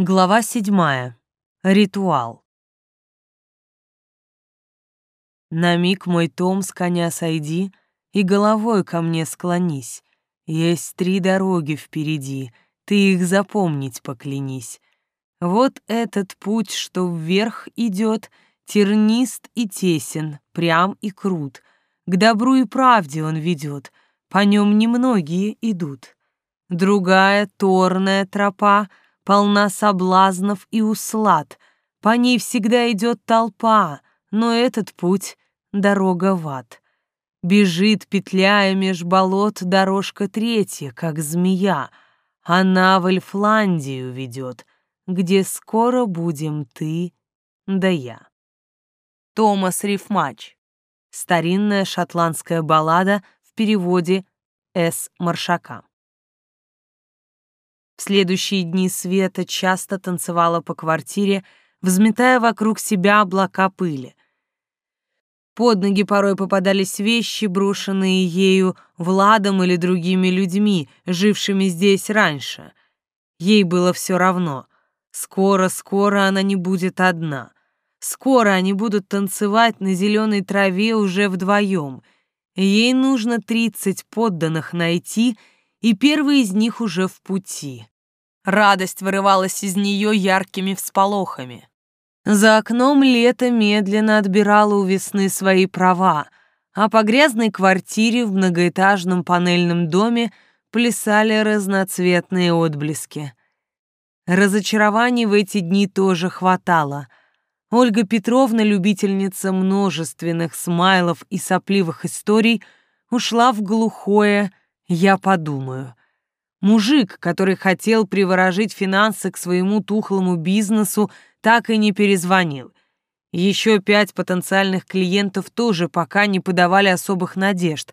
Глава седьмая. Ритуал. На миг мой том с коня сойди и головой ко мне склонись. Есть три дороги впереди, ты их запомнить поклянись. Вот этот путь, что вверх идет, тернист и тесен, прям и крут. К добру и правде он ведет, по нем немногие идут. Другая торная тропа — полна соблазнов и услад. По ней всегда идет толпа, но этот путь — дорога в ад. Бежит, петляя меж болот, дорожка третья, как змея. Она в Эльфландию ведет, где скоро будем ты да я. Томас Рифмач. Старинная шотландская баллада в переводе С. Маршака. В следующие дни Света часто танцевала по квартире, взметая вокруг себя облака пыли. Под ноги порой попадались вещи, брошенные ею Владом или другими людьми, жившими здесь раньше. Ей было все равно. Скоро-скоро она не будет одна. Скоро они будут танцевать на зеленой траве уже вдвоем. Ей нужно тридцать подданных найти — и первый из них уже в пути. Радость вырывалась из нее яркими всполохами. За окном лето медленно отбирало у весны свои права, а по грязной квартире в многоэтажном панельном доме плясали разноцветные отблески. Разочарований в эти дни тоже хватало. Ольга Петровна, любительница множественных смайлов и сопливых историй, ушла в глухое я подумаю. Мужик, который хотел приворожить финансы к своему тухлому бизнесу, так и не перезвонил. Еще пять потенциальных клиентов тоже пока не подавали особых надежд.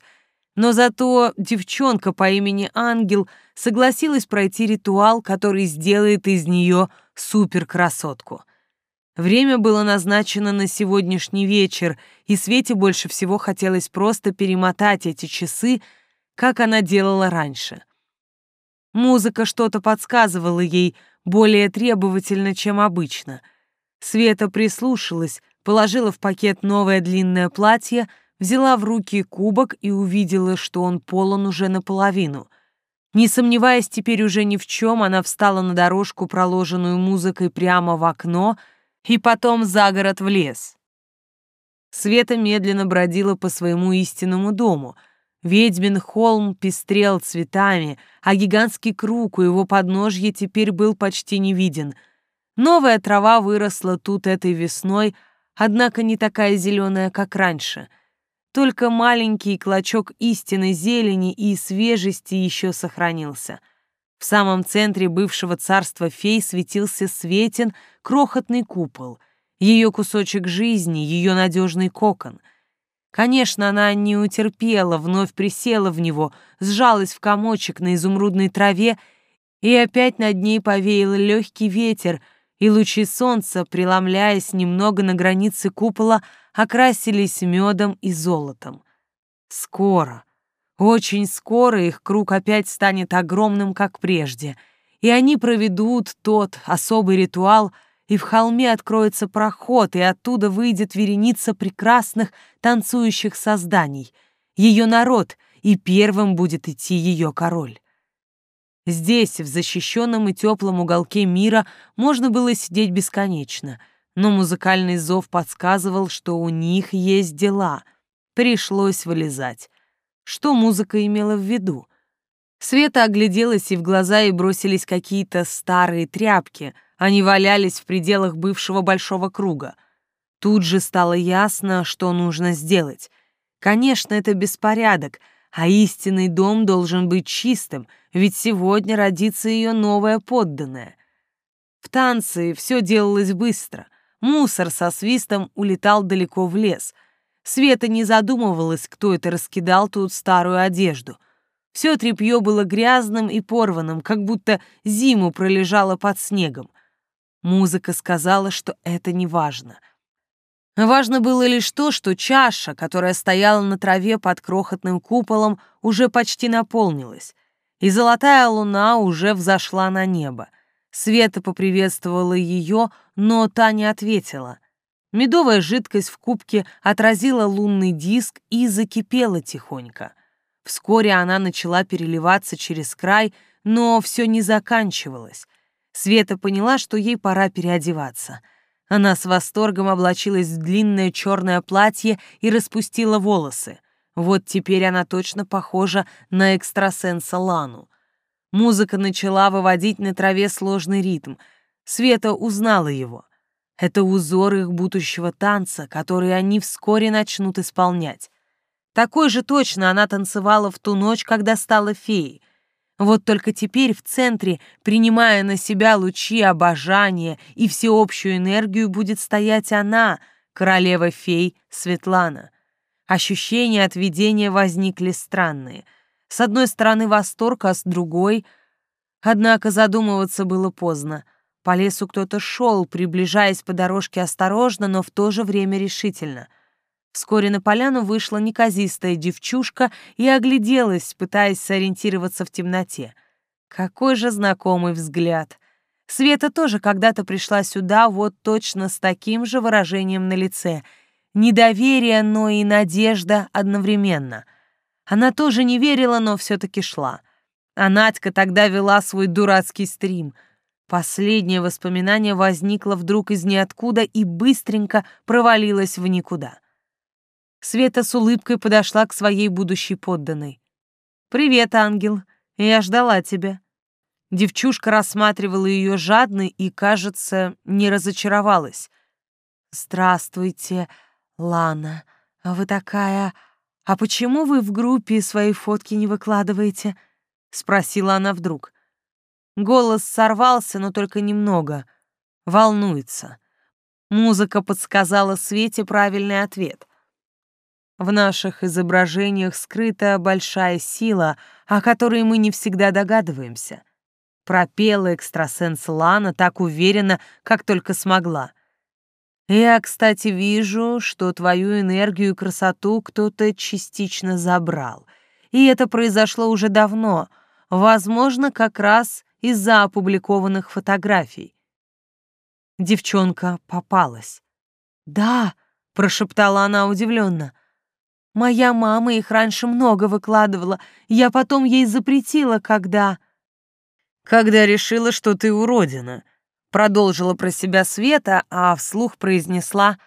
Но зато девчонка по имени Ангел согласилась пройти ритуал, который сделает из нее суперкрасотку. Время было назначено на сегодняшний вечер, и Свете больше всего хотелось просто перемотать эти часы, как она делала раньше. Музыка что-то подсказывала ей более требовательно, чем обычно. Света прислушалась, положила в пакет новое длинное платье, взяла в руки кубок и увидела, что он полон уже наполовину. Не сомневаясь теперь уже ни в чем, она встала на дорожку, проложенную музыкой прямо в окно, и потом за город в лес. Света медленно бродила по своему истинному дому — Ведьмин холм пестрел цветами, а гигантский круг у его подножья теперь был почти не виден. Новая трава выросла тут этой весной, однако не такая зеленая, как раньше. Только маленький клочок истинной зелени и свежести еще сохранился. В самом центре бывшего царства фей светился светен крохотный купол, ее кусочек жизни, ее надежный кокон — Конечно, она не утерпела, вновь присела в него, сжалась в комочек на изумрудной траве, и опять над ней повеял легкий ветер, и лучи солнца, преломляясь немного на границе купола, окрасились медом и золотом. Скоро, очень скоро их круг опять станет огромным, как прежде, и они проведут тот особый ритуал — и в холме откроется проход, и оттуда выйдет вереница прекрасных танцующих созданий, ее народ, и первым будет идти ее король. Здесь, в защищенном и теплом уголке мира, можно было сидеть бесконечно, но музыкальный зов подсказывал, что у них есть дела. Пришлось вылезать. Что музыка имела в виду? Света огляделась, и в глаза ей бросились какие-то старые тряпки — они валялись в пределах бывшего большого круга. Тут же стало ясно, что нужно сделать. Конечно, это беспорядок, а истинный дом должен быть чистым, ведь сегодня родится ее новая подданная. В танце все делалось быстро. Мусор со свистом улетал далеко в лес. Света не задумывалась, кто это раскидал тут старую одежду. Все тряпье было грязным и порванным, как будто зиму пролежало под снегом. Музыка сказала, что это не важно. Важно было лишь то, что чаша, которая стояла на траве под крохотным куполом, уже почти наполнилась, и золотая луна уже взошла на небо. Света поприветствовала ее, но та не ответила. Медовая жидкость в кубке отразила лунный диск и закипела тихонько. Вскоре она начала переливаться через край, но все не заканчивалось. Света поняла, что ей пора переодеваться. Она с восторгом облачилась в длинное черное платье и распустила волосы. Вот теперь она точно похожа на экстрасенса Лану. Музыка начала выводить на траве сложный ритм. Света узнала его. Это узор их будущего танца, который они вскоре начнут исполнять. Такой же точно она танцевала в ту ночь, когда стала феей. Вот только теперь в центре, принимая на себя лучи обожания и всеобщую энергию, будет стоять она, королева-фей Светлана. Ощущения от видения возникли странные. С одной стороны восторг, а с другой... Однако задумываться было поздно. По лесу кто-то шел, приближаясь по дорожке осторожно, но в то же время решительно — Вскоре на поляну вышла неказистая девчушка и огляделась, пытаясь сориентироваться в темноте. Какой же знакомый взгляд! Света тоже когда-то пришла сюда вот точно с таким же выражением на лице. Недоверие, но и надежда одновременно. Она тоже не верила, но все-таки шла. А Надька тогда вела свой дурацкий стрим. Последнее воспоминание возникло вдруг из ниоткуда и быстренько провалилось в никуда. Света с улыбкой подошла к своей будущей подданной. «Привет, ангел. Я ждала тебя». Девчушка рассматривала ее жадно и, кажется, не разочаровалась. «Здравствуйте, Лана. А вы такая... А почему вы в группе свои фотки не выкладываете?» — спросила она вдруг. Голос сорвался, но только немного. Волнуется. Музыка подсказала Свете правильный ответ — в наших изображениях скрыта большая сила, о которой мы не всегда догадываемся. Пропела экстрасенс Лана так уверенно, как только смогла. Я, кстати, вижу, что твою энергию и красоту кто-то частично забрал. И это произошло уже давно, возможно, как раз из-за опубликованных фотографий. Девчонка попалась. «Да», — прошептала она удивленно, — Моя мама их раньше много выкладывала. Я потом ей запретила, когда... Когда решила, что ты уродина. Продолжила про себя Света, а вслух произнесла...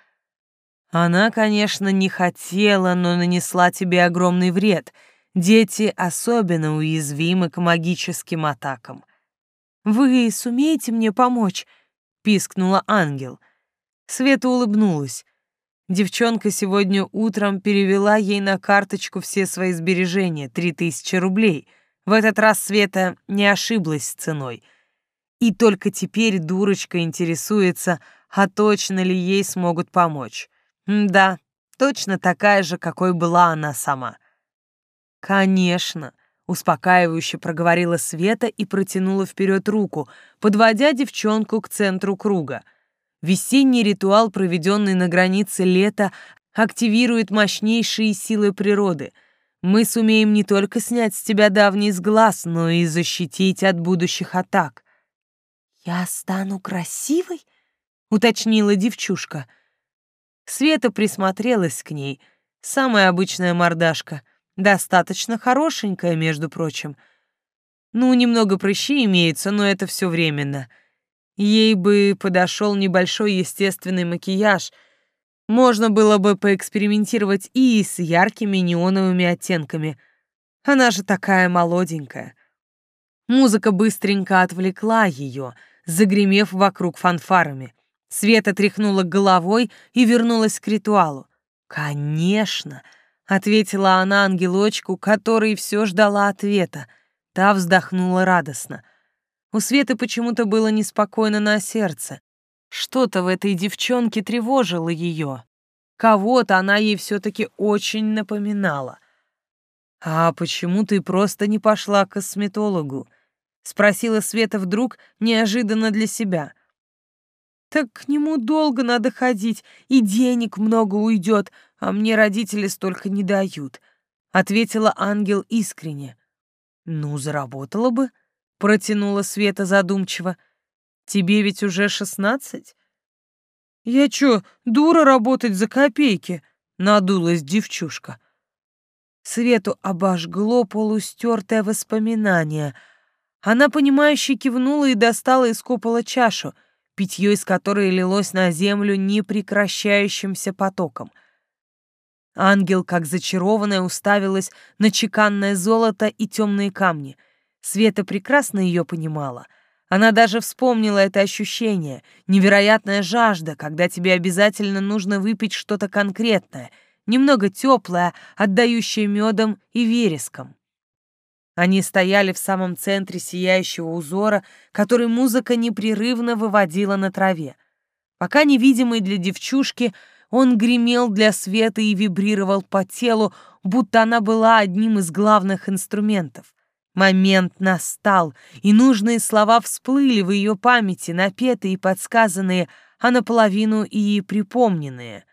Она, конечно, не хотела, но нанесла тебе огромный вред. Дети особенно уязвимы к магическим атакам. «Вы сумеете мне помочь?» — пискнула ангел. Света улыбнулась. Девчонка сегодня утром перевела ей на карточку все свои сбережения, три тысячи рублей. В этот раз Света не ошиблась с ценой. И только теперь дурочка интересуется, а точно ли ей смогут помочь. Да, точно такая же, какой была она сама. «Конечно», — успокаивающе проговорила Света и протянула вперед руку, подводя девчонку к центру круга — Весенний ритуал, проведенный на границе лета, активирует мощнейшие силы природы. Мы сумеем не только снять с тебя давний сглаз, но и защитить от будущих атак. «Я стану красивой?» — уточнила девчушка. Света присмотрелась к ней. Самая обычная мордашка. Достаточно хорошенькая, между прочим. Ну, немного прыщи имеется, но это все временно — Ей бы подошел небольшой естественный макияж. Можно было бы поэкспериментировать и с яркими неоновыми оттенками. Она же такая молоденькая. Музыка быстренько отвлекла ее, загремев вокруг фанфарами. Света тряхнула головой и вернулась к ритуалу. «Конечно!» — ответила она ангелочку, который все ждала ответа. Та вздохнула радостно — у Светы почему-то было неспокойно на сердце. Что-то в этой девчонке тревожило ее. Кого-то она ей все-таки очень напоминала. «А почему ты просто не пошла к косметологу?» — спросила Света вдруг, неожиданно для себя. «Так к нему долго надо ходить, и денег много уйдет, а мне родители столько не дают», — ответила ангел искренне. «Ну, заработала бы», протянула Света задумчиво. Тебе ведь уже шестнадцать?» «Я чё, дура работать за копейки?» — надулась девчушка. Свету обожгло полустертое воспоминание. Она, понимающе кивнула и достала из купола чашу, питье из которой лилось на землю непрекращающимся потоком. Ангел, как зачарованная, уставилась на чеканное золото и темные камни. Света прекрасно ее понимала — она даже вспомнила это ощущение, невероятная жажда, когда тебе обязательно нужно выпить что-то конкретное, немного теплое, отдающее медом и вереском. Они стояли в самом центре сияющего узора, который музыка непрерывно выводила на траве. Пока невидимый для девчушки, он гремел для света и вибрировал по телу, будто она была одним из главных инструментов. Момент настал, и нужные слова всплыли в ее памяти, напетые и подсказанные, а наполовину и припомненные.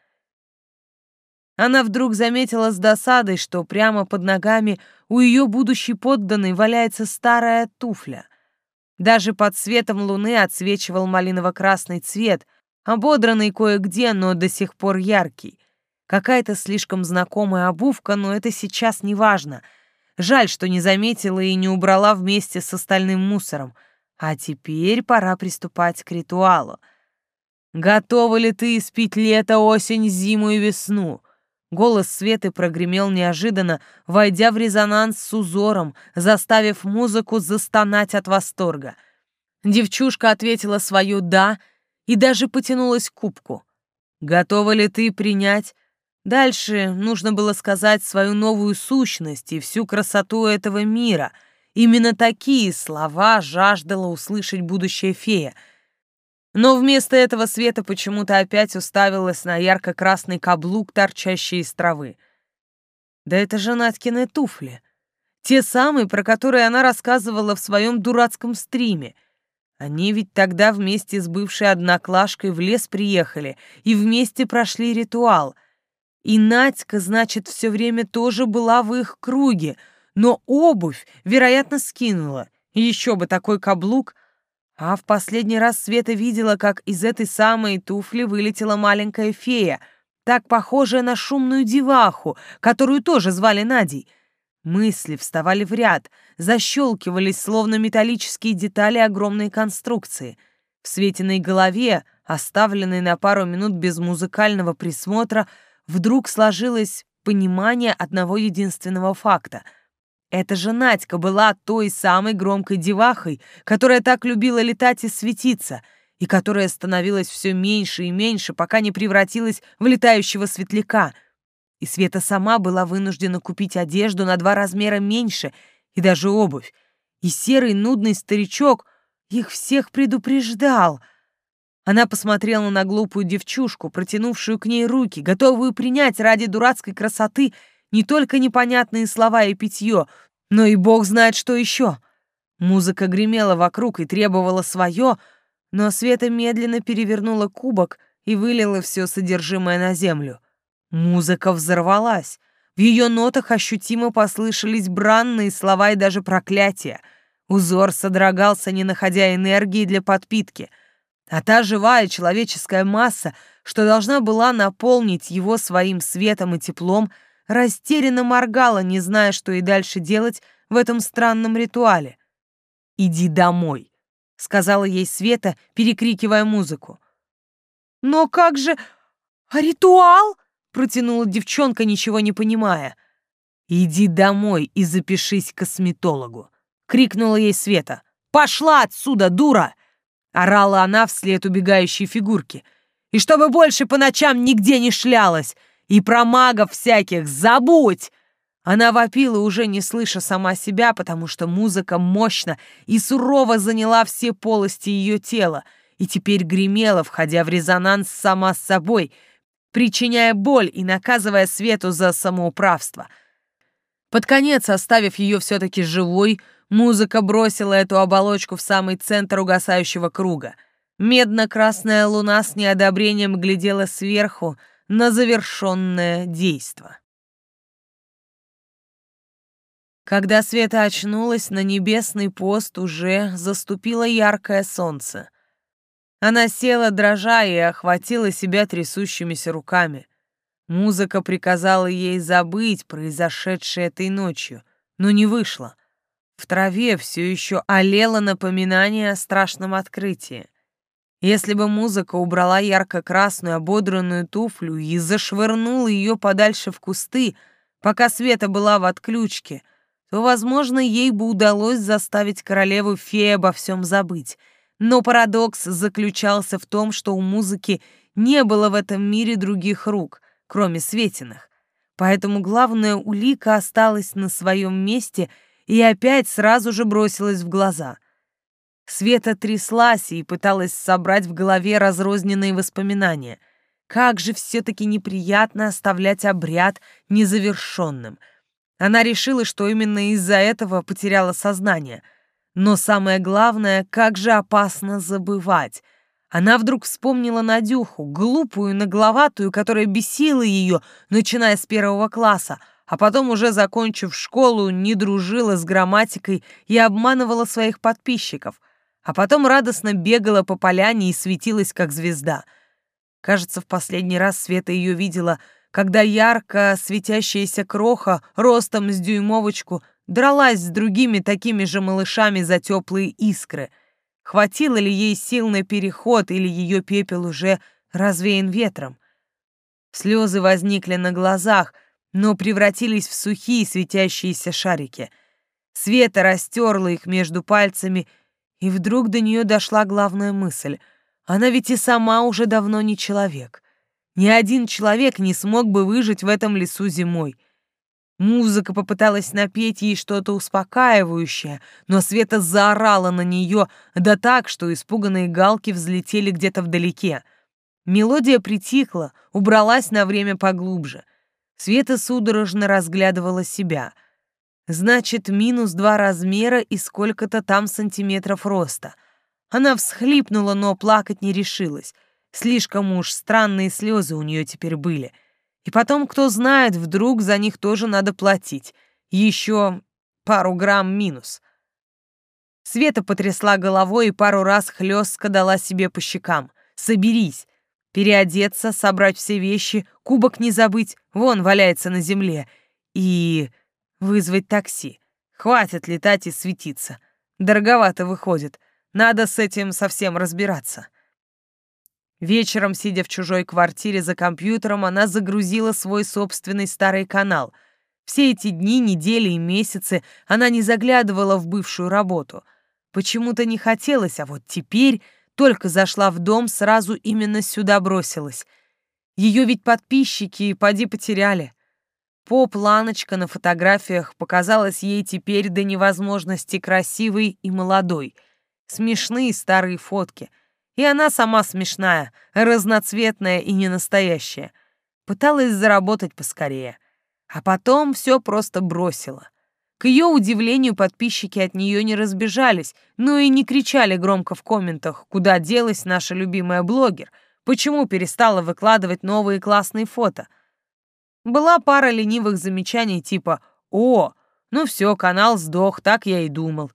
Она вдруг заметила с досадой, что прямо под ногами у ее будущей подданной валяется старая туфля. Даже под светом луны отсвечивал малиново-красный цвет, ободранный кое-где, но до сих пор яркий. Какая-то слишком знакомая обувка, но это сейчас не важно — Жаль, что не заметила и не убрала вместе с остальным мусором. А теперь пора приступать к ритуалу. Готова ли ты испить лето, осень, зиму и весну? Голос Светы прогремел неожиданно, войдя в резонанс с узором, заставив музыку застонать от восторга. Девчушка ответила свою «да» и даже потянулась к кубку. «Готова ли ты принять Дальше нужно было сказать свою новую сущность и всю красоту этого мира. Именно такие слова жаждала услышать будущая фея. Но вместо этого Света почему-то опять уставилась на ярко-красный каблук, торчащий из травы. Да это же Надькины туфли. Те самые, про которые она рассказывала в своем дурацком стриме. Они ведь тогда вместе с бывшей одноклашкой в лес приехали и вместе прошли ритуал — и Надька, значит, все время тоже была в их круге, но обувь, вероятно, скинула. Еще бы такой каблук. А в последний раз Света видела, как из этой самой туфли вылетела маленькая фея, так похожая на шумную деваху, которую тоже звали Надей. Мысли вставали в ряд, защелкивались, словно металлические детали огромной конструкции. В Светиной голове, оставленной на пару минут без музыкального присмотра, вдруг сложилось понимание одного единственного факта. Эта же Надька была той самой громкой девахой, которая так любила летать и светиться, и которая становилась все меньше и меньше, пока не превратилась в летающего светляка. И Света сама была вынуждена купить одежду на два размера меньше и даже обувь. И серый нудный старичок их всех предупреждал — она посмотрела на глупую девчушку, протянувшую к ней руки, готовую принять ради дурацкой красоты не только непонятные слова и питье, но и бог знает что еще. Музыка гремела вокруг и требовала свое, но Света медленно перевернула кубок и вылила все содержимое на землю. Музыка взорвалась. В ее нотах ощутимо послышались бранные слова и даже проклятия. Узор содрогался, не находя энергии для подпитки — а та живая человеческая масса, что должна была наполнить его своим светом и теплом, растерянно моргала, не зная, что и дальше делать в этом странном ритуале. «Иди домой», — сказала ей Света, перекрикивая музыку. «Но как же... А ритуал?» — протянула девчонка, ничего не понимая. «Иди домой и запишись к косметологу», — крикнула ей Света. «Пошла отсюда, дура!» Орала она вслед убегающей фигурки. «И чтобы больше по ночам нигде не шлялась! И про магов всяких забудь!» Она вопила, уже не слыша сама себя, потому что музыка мощно и сурово заняла все полости ее тела и теперь гремела, входя в резонанс сама с собой, причиняя боль и наказывая Свету за самоуправство. Под конец, оставив ее все-таки живой, Музыка бросила эту оболочку в самый центр угасающего круга. Медно-красная луна с неодобрением глядела сверху на завершенное действо. Когда Света очнулась, на небесный пост уже заступило яркое солнце. Она села, дрожа, и охватила себя трясущимися руками. Музыка приказала ей забыть произошедшее этой ночью, но не вышло. В траве все еще олело напоминание о страшном открытии. Если бы музыка убрала ярко-красную ободранную туфлю и зашвырнула ее подальше в кусты, пока Света была в отключке, то, возможно, ей бы удалось заставить королеву феи обо всем забыть. Но парадокс заключался в том, что у музыки не было в этом мире других рук, кроме Светиных. Поэтому главная улика осталась на своем месте и опять сразу же бросилась в глаза. Света тряслась и пыталась собрать в голове разрозненные воспоминания. Как же все-таки неприятно оставлять обряд незавершенным. Она решила, что именно из-за этого потеряла сознание. Но самое главное, как же опасно забывать — она вдруг вспомнила Надюху, глупую, нагловатую, которая бесила ее, начиная с первого класса, а потом, уже закончив школу, не дружила с грамматикой и обманывала своих подписчиков, а потом радостно бегала по поляне и светилась, как звезда. Кажется, в последний раз Света ее видела, когда ярко светящаяся кроха ростом с дюймовочку дралась с другими такими же малышами за теплые искры — Хватило ли ей сил на переход, или ее пепел уже развеян ветром? Слезы возникли на глазах, но превратились в сухие светящиеся шарики. Света растерла их между пальцами, и вдруг до нее дошла главная мысль. Она ведь и сама уже давно не человек. Ни один человек не смог бы выжить в этом лесу зимой. Музыка попыталась напеть ей что-то успокаивающее, но Света заорала на нее, да так, что испуганные галки взлетели где-то вдалеке. Мелодия притихла, убралась на время поглубже. Света судорожно разглядывала себя. Значит, минус два размера и сколько-то там сантиметров роста. Она всхлипнула, но плакать не решилась. Слишком уж странные слезы у нее теперь были — и потом, кто знает, вдруг за них тоже надо платить. Еще пару грамм минус. Света потрясла головой и пару раз хлестко дала себе по щекам. «Соберись!» Переодеться, собрать все вещи, кубок не забыть, вон валяется на земле. И вызвать такси. Хватит летать и светиться. Дороговато выходит. Надо с этим совсем разбираться. Вечером, сидя в чужой квартире за компьютером, она загрузила свой собственный старый канал. Все эти дни, недели и месяцы она не заглядывала в бывшую работу. Почему-то не хотелось, а вот теперь только зашла в дом, сразу именно сюда бросилась. Ее ведь подписчики поди потеряли. Поп-ланочка на фотографиях показалась ей теперь до невозможности красивой и молодой. Смешные старые фотки — и она сама смешная, разноцветная и ненастоящая. Пыталась заработать поскорее. А потом все просто бросила. К ее удивлению, подписчики от нее не разбежались, но и не кричали громко в комментах, куда делась наша любимая блогер, почему перестала выкладывать новые классные фото. Была пара ленивых замечаний типа «О, ну все, канал сдох, так я и думал».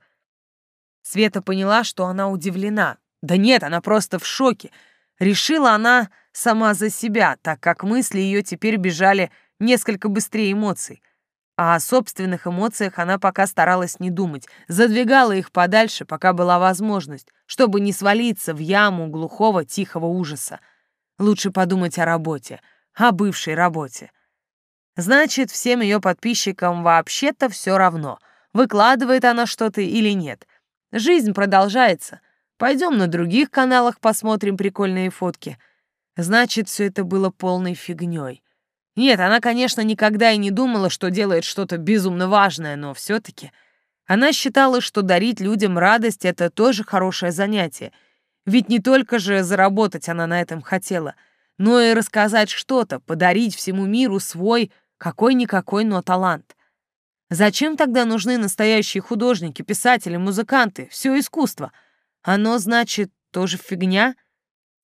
Света поняла, что она удивлена, да нет, она просто в шоке. Решила она сама за себя, так как мысли ее теперь бежали несколько быстрее эмоций. А о собственных эмоциях она пока старалась не думать, задвигала их подальше, пока была возможность, чтобы не свалиться в яму глухого тихого ужаса. Лучше подумать о работе, о бывшей работе. Значит, всем ее подписчикам вообще-то все равно, выкладывает она что-то или нет. Жизнь продолжается — Пойдем на других каналах посмотрим прикольные фотки. Значит, все это было полной фигней. Нет, она, конечно, никогда и не думала, что делает что-то безумно важное, но все-таки она считала, что дарить людям радость — это тоже хорошее занятие. Ведь не только же заработать она на этом хотела, но и рассказать что-то, подарить всему миру свой какой-никакой, но талант. Зачем тогда нужны настоящие художники, писатели, музыканты, все искусство — оно, значит, тоже фигня?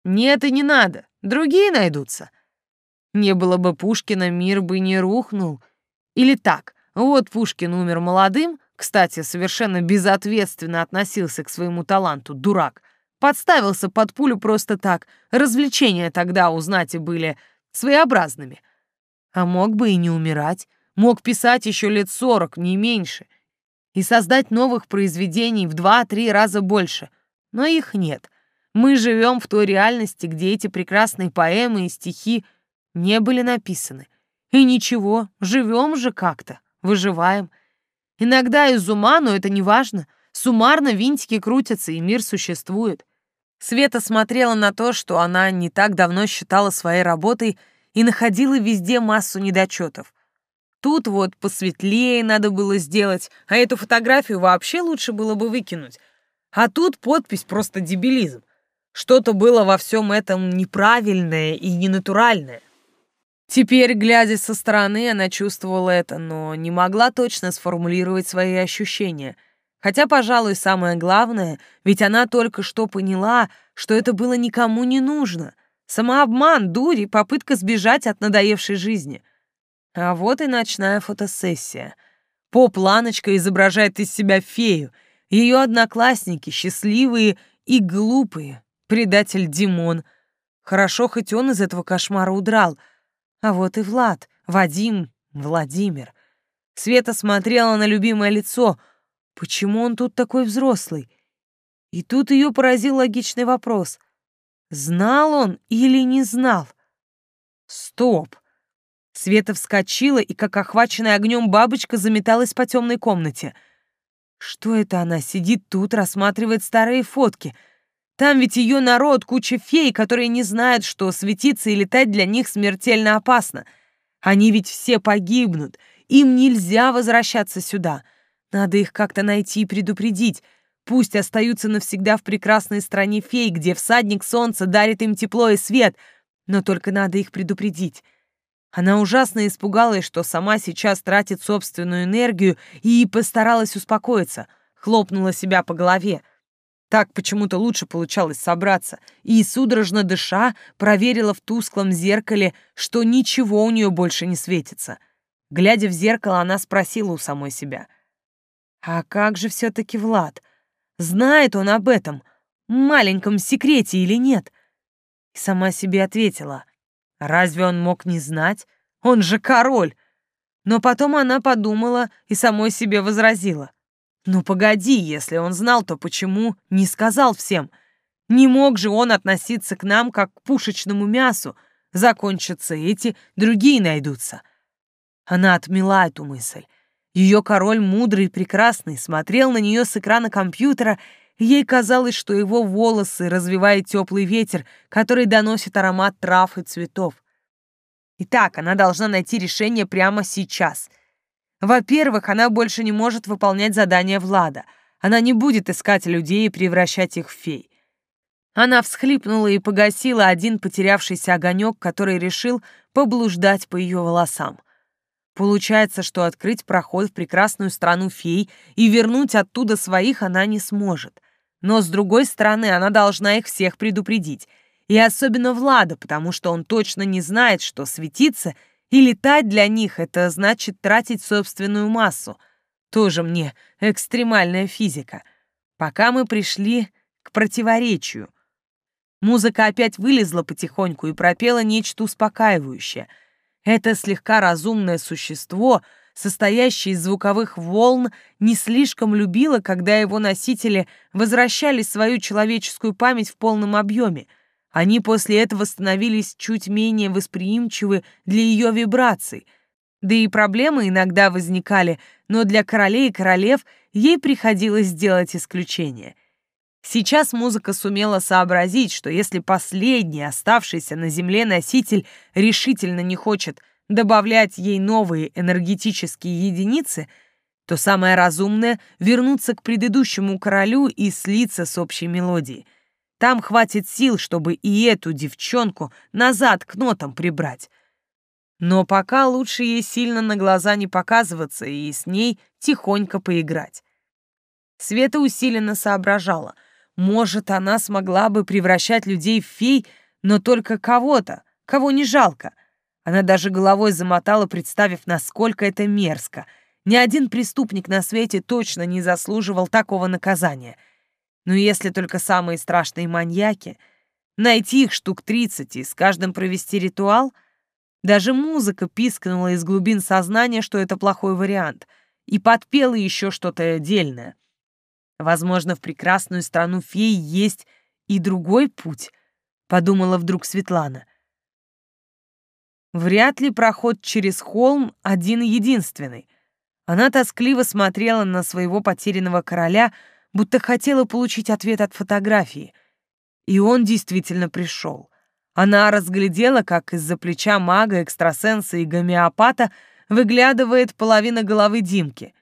Нет и не надо, другие найдутся. Не было бы Пушкина, мир бы не рухнул. Или так, вот Пушкин умер молодым, кстати, совершенно безответственно относился к своему таланту, дурак. Подставился под пулю просто так. Развлечения тогда, узнать, и были своеобразными. А мог бы и не умирать. Мог писать еще лет сорок, не меньше. И создать новых произведений в два-три раза больше. Но их нет. Мы живем в той реальности, где эти прекрасные поэмы и стихи не были написаны. И ничего, живем же как-то, выживаем. Иногда из ума, но это не важно. Суммарно винтики крутятся, и мир существует. Света смотрела на то, что она не так давно считала своей работой и находила везде массу недочетов. Тут вот посветлее надо было сделать, а эту фотографию вообще лучше было бы выкинуть. А тут подпись просто дебилизм. Что-то было во всем этом неправильное и ненатуральное. Теперь, глядя со стороны, она чувствовала это, но не могла точно сформулировать свои ощущения — Хотя, пожалуй, самое главное, ведь она только что поняла, что это было никому не нужно. Самообман, дурь и попытка сбежать от надоевшей жизни. А вот и ночная фотосессия. Поп-Ланочка изображает из себя фею. Ее одноклассники счастливые и глупые. Предатель Димон. Хорошо, хоть он из этого кошмара удрал. А вот и Влад, Вадим, Владимир. Света смотрела на любимое лицо — Почему он тут такой взрослый? И тут ее поразил логичный вопрос. Знал он или не знал? Стоп! Света вскочила и, как охваченная огнем бабочка, заметалась по темной комнате. Что это она сидит тут, рассматривает старые фотки? Там ведь ее народ, куча фей, которые не знают, что светиться и летать для них смертельно опасно. Они ведь все погибнут. Им нельзя возвращаться сюда. — надо их как-то найти и предупредить. Пусть остаются навсегда в прекрасной стране фей, где всадник солнца дарит им тепло и свет, но только надо их предупредить. Она ужасно испугалась, что сама сейчас тратит собственную энергию и постаралась успокоиться, хлопнула себя по голове. Так почему-то лучше получалось собраться, и, судорожно дыша, проверила в тусклом зеркале, что ничего у нее больше не светится. Глядя в зеркало, она спросила у самой себя — а как же все-таки Влад? Знает он об этом, маленьком секрете или нет? И сама себе ответила. Разве он мог не знать? Он же король. Но потом она подумала и самой себе возразила. Ну погоди, если он знал, то почему не сказал всем? Не мог же он относиться к нам как к пушечному мясу. Закончатся эти, другие найдутся. Она отмела эту мысль. Ее король мудрый и прекрасный смотрел на нее с экрана компьютера, ей казалось, что его волосы развивает теплый ветер, который доносит аромат трав и цветов. Итак, она должна найти решение прямо сейчас. Во-первых, она больше не может выполнять задания Влада. Она не будет искать людей и превращать их в фей. Она всхлипнула и погасила один потерявшийся огонек, который решил поблуждать по ее волосам. Получается, что открыть проход в прекрасную страну фей и вернуть оттуда своих она не сможет. Но, с другой стороны, она должна их всех предупредить. И особенно Влада, потому что он точно не знает, что светиться и летать для них — это значит тратить собственную массу. Тоже мне экстремальная физика. Пока мы пришли к противоречию. Музыка опять вылезла потихоньку и пропела нечто успокаивающее — это слегка разумное существо, состоящее из звуковых волн, не слишком любило, когда его носители возвращали свою человеческую память в полном объеме. Они после этого становились чуть менее восприимчивы для ее вибраций. Да и проблемы иногда возникали, но для королей и королев ей приходилось сделать исключение. Сейчас музыка сумела сообразить, что если последний оставшийся на Земле носитель решительно не хочет добавлять ей новые энергетические единицы, то самое разумное — вернуться к предыдущему королю и слиться с общей мелодией. Там хватит сил, чтобы и эту девчонку назад к нотам прибрать. Но пока лучше ей сильно на глаза не показываться и с ней тихонько поиграть. Света усиленно соображала — может, она смогла бы превращать людей в фей, но только кого-то, кого не жалко. Она даже головой замотала, представив, насколько это мерзко. Ни один преступник на свете точно не заслуживал такого наказания. Ну, если только самые страшные маньяки, найти их штук тридцать и с каждым провести ритуал. Даже музыка пискнула из глубин сознания, что это плохой вариант, и подпела еще что-то отдельное. Возможно, в прекрасную страну фей есть и другой путь, подумала вдруг Светлана. Вряд ли проход через холм один и единственный. Она тоскливо смотрела на своего потерянного короля, будто хотела получить ответ от фотографии. И он действительно пришел. Она разглядела, как из-за плеча мага, экстрасенса и гомеопата выглядывает половина головы Димки.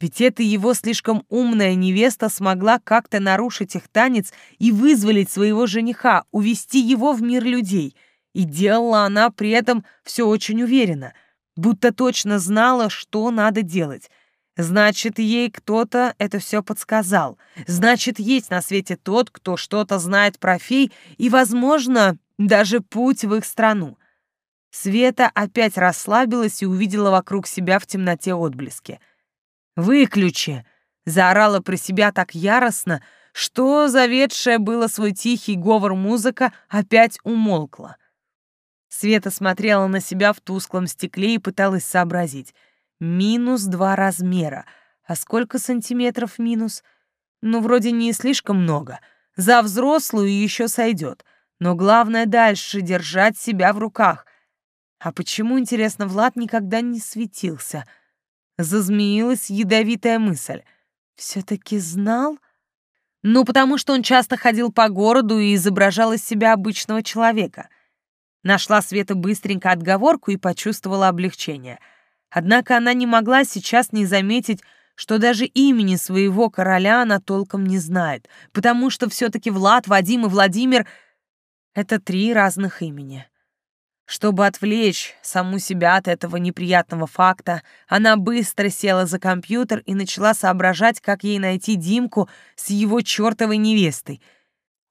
Ведь эта его слишком умная невеста смогла как-то нарушить их танец и вызволить своего жениха, увести его в мир людей. И делала она при этом все очень уверенно, будто точно знала, что надо делать. Значит, ей кто-то это все подсказал. Значит, есть на свете тот, кто что-то знает про фей и, возможно, даже путь в их страну. Света опять расслабилась и увидела вокруг себя в темноте отблески — «Выключи!» — заорала про себя так яростно, что заведшая было свой тихий говор музыка опять умолкла. Света смотрела на себя в тусклом стекле и пыталась сообразить. Минус два размера. А сколько сантиметров минус? Ну, вроде не слишком много. За взрослую еще сойдет. Но главное дальше держать себя в руках. А почему, интересно, Влад никогда не светился — Зазмеилась ядовитая мысль. Все-таки знал? Ну, потому что он часто ходил по городу и изображал из себя обычного человека. Нашла Света быстренько отговорку и почувствовала облегчение. Однако она не могла сейчас не заметить, что даже имени своего короля она толком не знает, потому что все-таки Влад, Вадим и Владимир — это три разных имени. Чтобы отвлечь саму себя от этого неприятного факта, она быстро села за компьютер и начала соображать, как ей найти Димку с его чертовой невестой.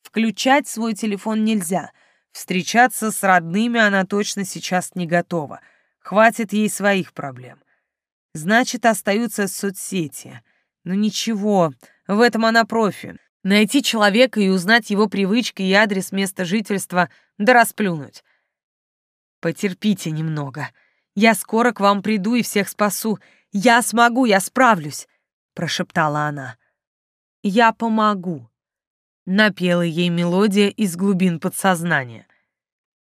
Включать свой телефон нельзя. Встречаться с родными она точно сейчас не готова. Хватит ей своих проблем. Значит, остаются соцсети. Но ничего, в этом она профи. Найти человека и узнать его привычки и адрес места жительства, да расплюнуть. Потерпите немного. Я скоро к вам приду и всех спасу. Я смогу, я справлюсь, прошептала она. Я помогу. Напела ей мелодия из глубин подсознания.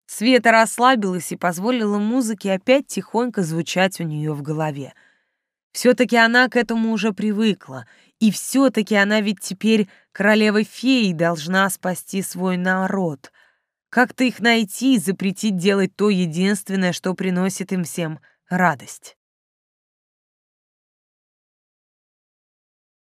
Света расслабилась и позволила музыке опять тихонько звучать у нее в голове. Все-таки она к этому уже привыкла, и все-таки она ведь теперь королева феи должна спасти свой народ. Как-то их найти и запретить делать то единственное, что приносит им всем радость.